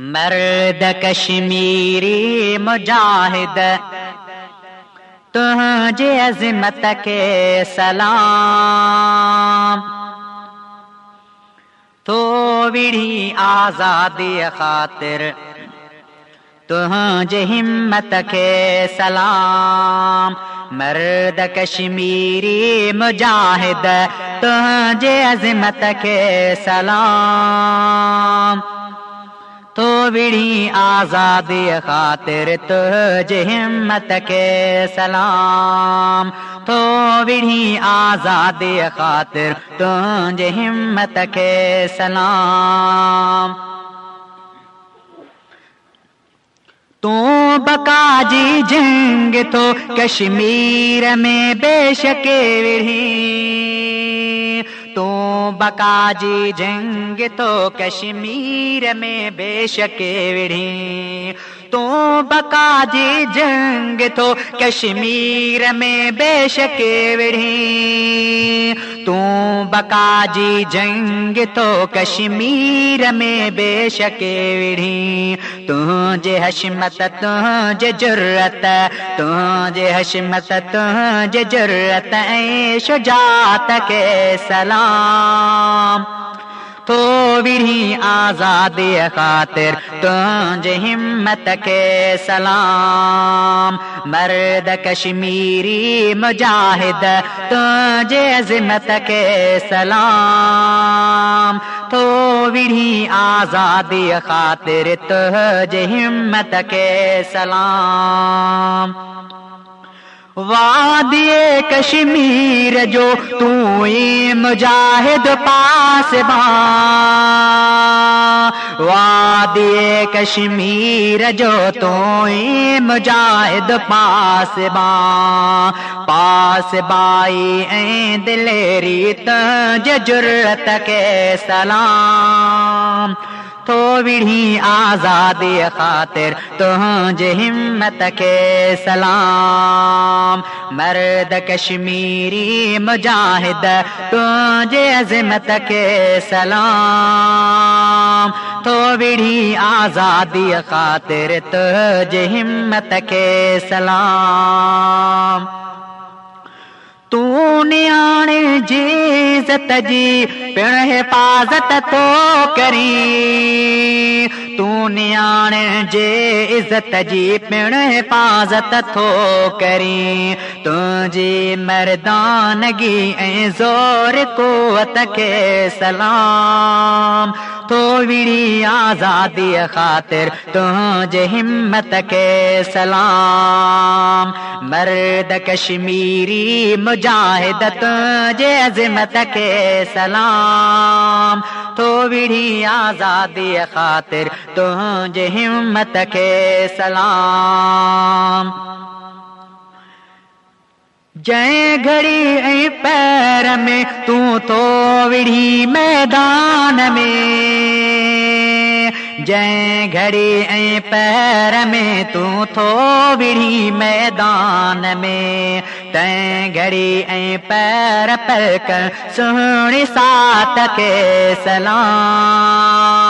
مرد کشمیری مجاہد تجھے عظمت کے سلام۔ تو ویڑھی آزادی خاطر تجھے ہمت کے سلام۔ مرد کشمیری مجاہد تجھے عظمت کے سلام۔ تو بڑی آزادی خاطر تجھ ہمت کے سلام تو بڑی آزادی خاطر تجھ ہمت کے سلام تو بکا جی جنگ تو کشمیر میں بے شک تو بکا جی جنگ تو کشمیر میں بے شک تو بکا جی جنگ تو کشمیر میں بے شک وڑھی۔ تو بکا جی جنگ تو کشمیر میں بے شک وڑھی۔ تجھے حشمت، تجھے جرت تجھے حشمت، تجھے جرت اے شجاعت کے سلام۔ تو بھی آزادی خاطر تجھ ہمت کے سلام۔ مرد کشمیری مجاہد تجھ عظمت کے سلام۔ تو بھی آزادی خاطر تجھ ہمت کے سلام۔ وادی کشمیر جو تو مجاہد پاس با. وادی کشمیر جو تو مجاہد پاس با. پاس بائی اے دلیری تج جرت کے سلام. تو بڑھی آزادی خاطر تج ہمت کے سلام۔ مرد کشمیری مجاہد تج عظمت کے سلام۔ تو بڑھی آزادی خاطر تج ہمت کے سلام۔ تو نیانے جیزت جی پڑ حفاظت تو کری تو نیانے جے عزت جی پڑ حفاظت تو کری تجھے مردانگی زور قوت کے سلام ویڑی آزادی خاطر تجھے ہمت کے سلام۔ مرد کشمیری مجاہد تجھے عظمت کے سلام۔ تو آزادی خاطر تجھے ہمت کے سلام۔ جے گھڑی اے پیر میں تو تو وڑی میدان میں۔ جے گھڑی اے پیر میں تو تو وڑی میدان میں۔ تے گھڑی اے پیر پر کر سونی سات کے سلام۔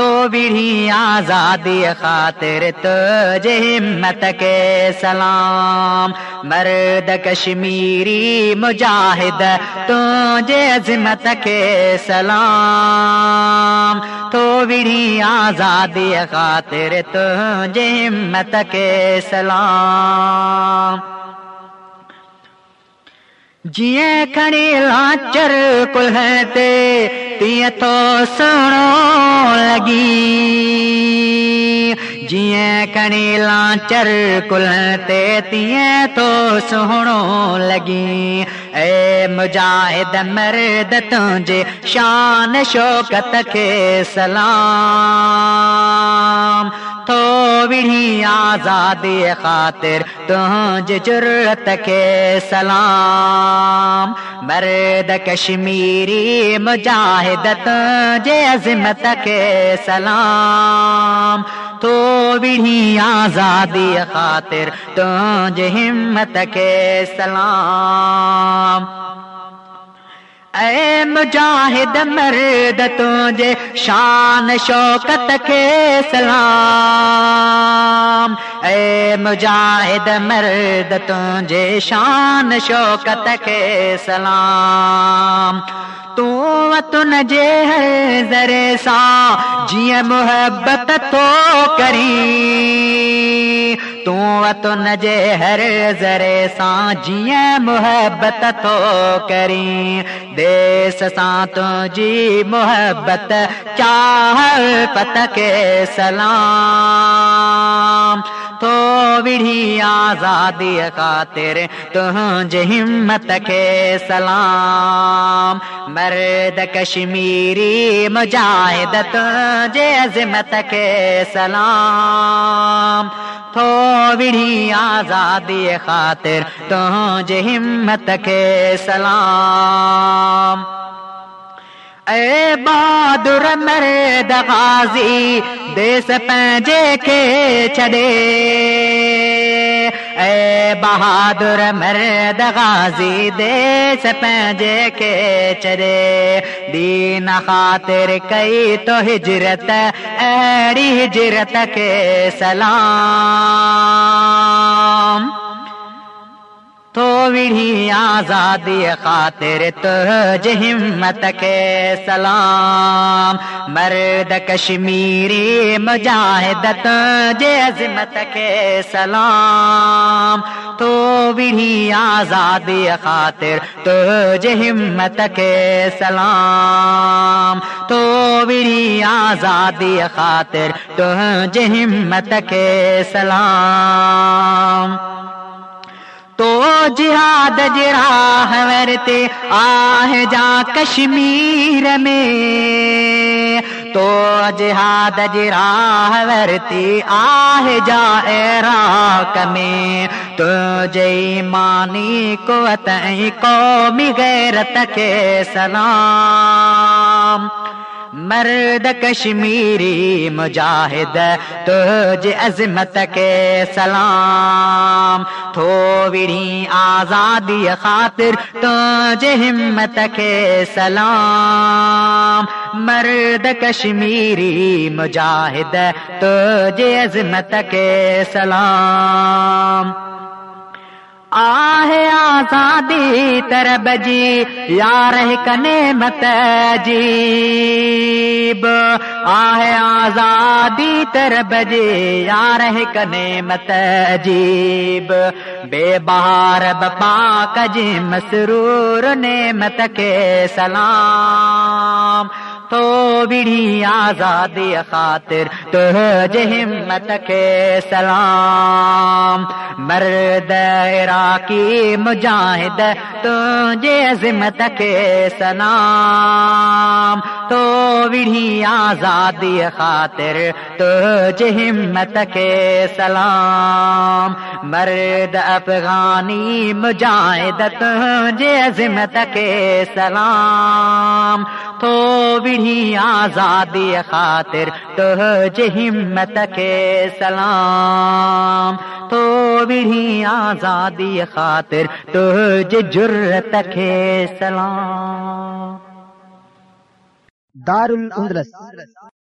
تو بڑھی آزادی خاطر تجھ ہمت کے سلام۔ مرد کشمیری مجاہد تجھ عظمت کے سلام۔ تو بڑھی آزادی خاطر تجھ ہمت کے سلام۔ جیے کھڑی لاچر کلہتے تیے تو سنو لگی۔ جیے کڑی لانچر کلتے تیے تو سنو لگی۔ اے مجاہد مرد تجھے شان شوکت کے سلام۔ تو بڑھی آزادی خاطر تجھ جی جرت کے سلام۔ مرد کشمیری مجاہد تجھ جی عظمت کے سلام۔ تو بڑھی آزادی خاطر تجھ جی ہمت کے سلام۔ اے مجاہد مرد تجھے شان شوکت کے سلام۔ اے مجاہد مرد تجھے شان شوکت کے سلام۔ تو نجے ہر ذرے سا جی محبت تو کری تو نجے ہر ذرے سا جی محبت تو کری دیس سا تو جی محبت چاہ پت کے سلام۔ تو وڑھی آزادی خاطر تجھ ہمت کے سلام۔ مرد کشمیری مجاہد تجھے عظمت کے سلام۔ تو وڑھی آزادی خاطر تجھ ہمت کے سلام۔ اے بہادر مرد غازی، دیس پنجے کے چڑے اے بہادر مرد غازی، دیس پنجے کے چڑے دین خاطر کئی تو ہجرت، ایڑی ہجرت کے سلام۔ تو وڑھی آزادی خاطر تج ہمت کے سلام۔ مرد کشمیری مجاہد عظمت کے سلام۔ تو وڑھی آزادی خاطر تج ہمت کے سلام۔ تو وڑھی آزادی خاطر تج ہمت کے سلام۔ تو جہاد جراہ ورتے آہ جا کشمیر میں۔ تو جہاد جراہ ورتی آہ جا عراق میں۔ تو جی مانی کو قومی غیرت کے سلام۔ مرد کشمیری مجاہد تج عظمت کے سلام۔ تھوڑی آزادی خاطر تج ہمت کے سلام۔ مرد کشمیری مجاہد تج عظمت کے سلام۔ آہ آزادی ترب جی یار کنے مت جیب آہ آزادی ترب جی یار کنے مت جیب بے بہار بپا کج جی، مسرور نعمت کے سلام۔ تو بڑھی آزادی خاطر تو ہمت کے سلام۔ مرد عراقی مجاہد تو عظمت کے سلام۔ تو بڑھی آزادی خاطر تو ہمت کے سلام۔ مرد افغانی مجاہد تو عظمت کے سلام۔ تو بڑھی آزادی خاطر تو ہمت کے سلام۔ تو بڑھی آزادی خاطر تو جرت کے سلام۔ دار الاندلس